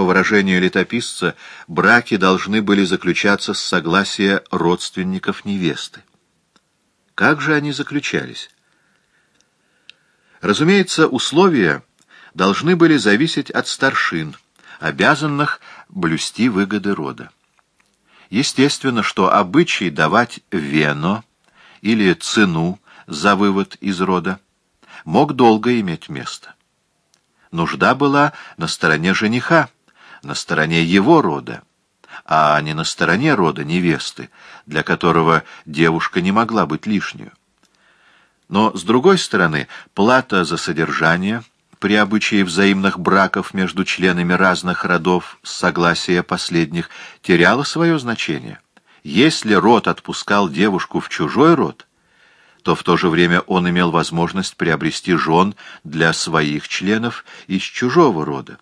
по выражению летописца, браки должны были заключаться с согласия родственников невесты. Как же они заключались? Разумеется, условия должны были зависеть от старшин, обязанных блюсти выгоды рода. Естественно, что обычай давать вено или цену за вывод из рода мог долго иметь место. Нужда была на стороне жениха, на стороне его рода, а не на стороне рода невесты, для которого девушка не могла быть лишнюю. Но, с другой стороны, плата за содержание при обычае взаимных браков между членами разных родов с согласия последних теряла свое значение. Если род отпускал девушку в чужой род, то в то же время он имел возможность приобрести жен для своих членов из чужого рода.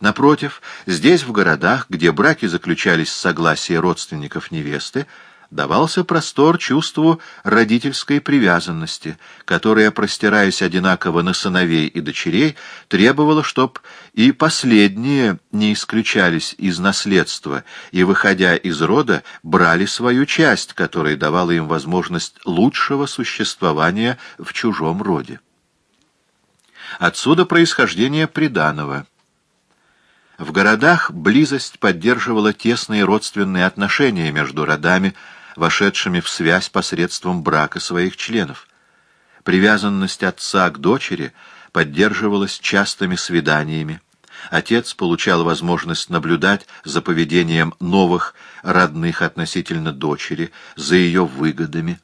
Напротив, здесь, в городах, где браки заключались с согласия родственников невесты, давался простор чувству родительской привязанности, которая, простираясь одинаково на сыновей и дочерей, требовала, чтоб и последние не исключались из наследства и, выходя из рода, брали свою часть, которая давала им возможность лучшего существования в чужом роде. Отсюда происхождение приданого. В городах близость поддерживала тесные родственные отношения между родами, вошедшими в связь посредством брака своих членов. Привязанность отца к дочери поддерживалась частыми свиданиями. Отец получал возможность наблюдать за поведением новых родных относительно дочери, за ее выгодами.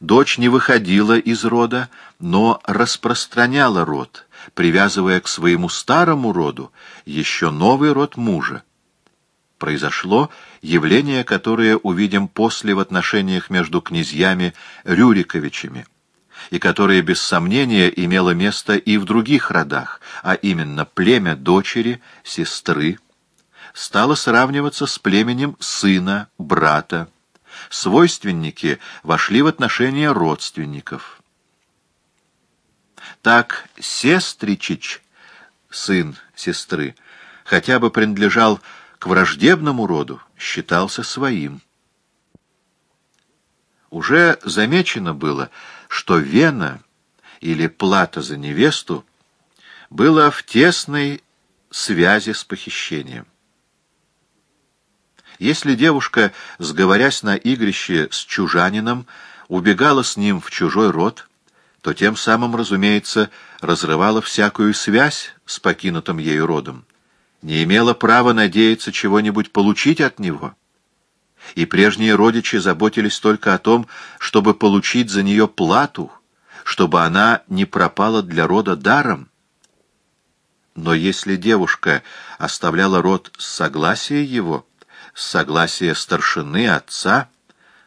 Дочь не выходила из рода, но распространяла род, привязывая к своему старому роду еще новый род мужа произошло явление, которое увидим после в отношениях между князьями Рюриковичами, и которое, без сомнения, имело место и в других родах, а именно племя дочери, сестры, стало сравниваться с племенем сына, брата. Свойственники вошли в отношения родственников. Так Сестричич, сын сестры, хотя бы принадлежал к враждебному роду считался своим. Уже замечено было, что Вена или плата за невесту было в тесной связи с похищением. Если девушка, сговорясь на игрище с чужанином, убегала с ним в чужой род, то тем самым, разумеется, разрывала всякую связь с покинутым ею родом не имела права надеяться чего-нибудь получить от него. И прежние родичи заботились только о том, чтобы получить за нее плату, чтобы она не пропала для рода даром. Но если девушка оставляла род с согласия его, с согласия старшины отца,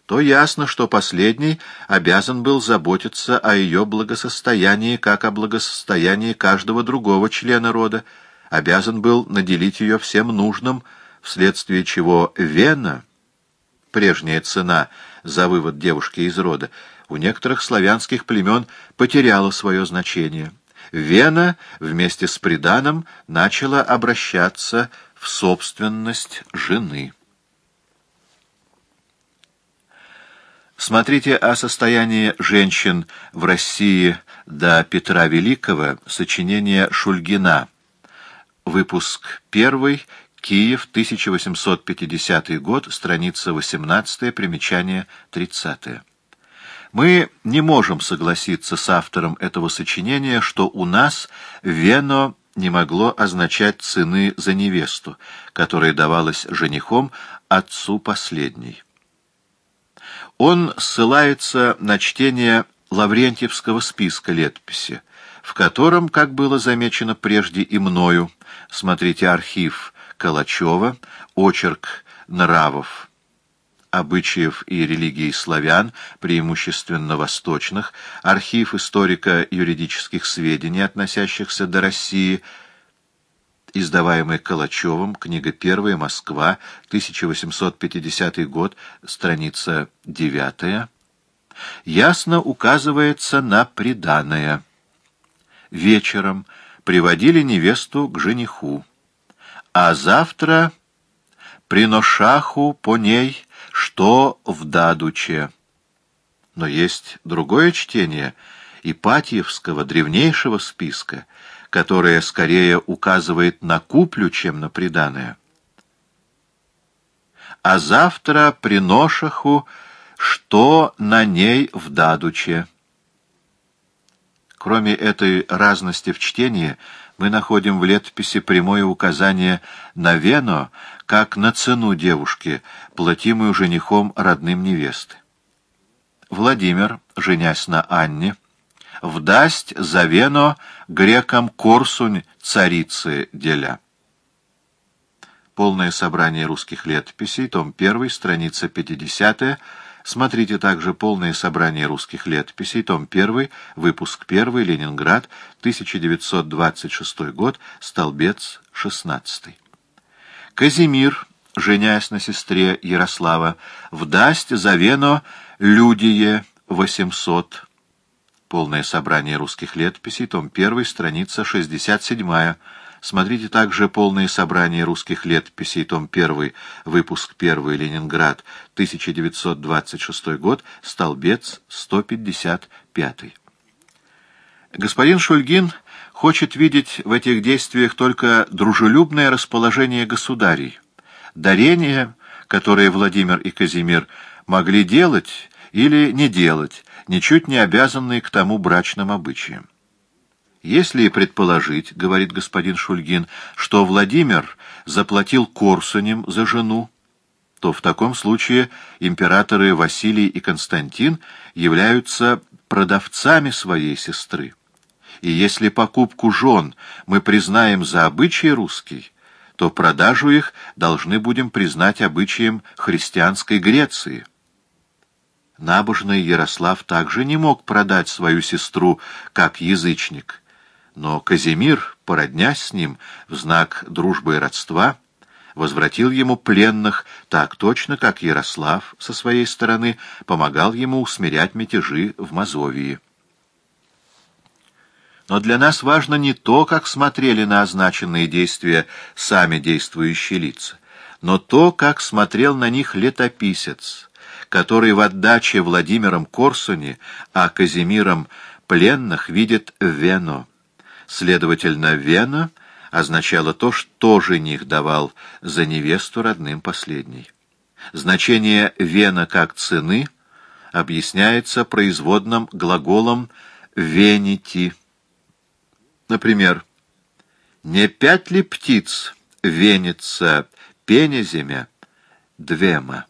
то ясно, что последний обязан был заботиться о ее благосостоянии, как о благосостоянии каждого другого члена рода, обязан был наделить ее всем нужным, вследствие чего Вена, прежняя цена за вывод девушки из рода, у некоторых славянских племен потеряла свое значение. Вена вместе с приданым начала обращаться в собственность жены. Смотрите о состоянии женщин в России до Петра Великого, сочинение Шульгина Выпуск 1. Киев, 1850 год, страница 18, примечание 30. Мы не можем согласиться с автором этого сочинения, что у нас «вено» не могло означать цены за невесту, которая давалась женихом отцу последней. Он ссылается на чтение Лаврентьевского списка летописи, в котором, как было замечено прежде и мною, смотрите архив Калачева, очерк нравов, обычаев и религий славян, преимущественно восточных, архив историко-юридических сведений, относящихся до России, издаваемый Калачевым, книга первая, Москва, 1850 год, страница 9, ясно указывается на преданное вечером приводили невесту к жениху, а завтра приношаху по ней, что в дадуче. Но есть другое чтение Ипатьевского древнейшего списка, которое скорее указывает на куплю, чем на приданое. А завтра приношаху, что на ней в дадуче. Кроме этой разности в чтении, мы находим в летописи прямое указание на вено, как на цену девушки, платимую женихом родным невесты. Владимир, женясь на Анне, вдасть за вено грекам Корсунь царицы деля. Полное собрание русских летописей, том 1, страница 50 Смотрите также полное собрание русских летописей, том 1, выпуск 1, Ленинград, 1926 год, столбец 16. Казимир, женясь на сестре Ярослава, вдасть за Вено Людие 800. Полное собрание русских летописей, том 1, страница 67 Смотрите также полное собрание русских летописей, том 1, выпуск 1, Ленинград, 1926 год, столбец 155. Господин Шульгин хочет видеть в этих действиях только дружелюбное расположение государей, дарение, которое Владимир и Казимир могли делать или не делать, ничуть не обязанные к тому брачным обычаям. Если предположить, — говорит господин Шульгин, — что Владимир заплатил Корсунем за жену, то в таком случае императоры Василий и Константин являются продавцами своей сестры. И если покупку жен мы признаем за обычай русский, то продажу их должны будем признать обычаем христианской Греции. Набожный Ярослав также не мог продать свою сестру как язычник — но Казимир, породнясь с ним в знак дружбы и родства, возвратил ему пленных так точно, как Ярослав со своей стороны помогал ему усмирять мятежи в Мазовии. Но для нас важно не то, как смотрели на означенные действия сами действующие лица, но то, как смотрел на них летописец, который в отдаче Владимиром Корсуни, а Казимиром пленных видит Вено. Следовательно, Вена означало то, что жених давал за невесту родным последней. Значение «вена» как цены объясняется производным глаголом «венити». Например, «Не пять ли птиц венится пенеземя двема?»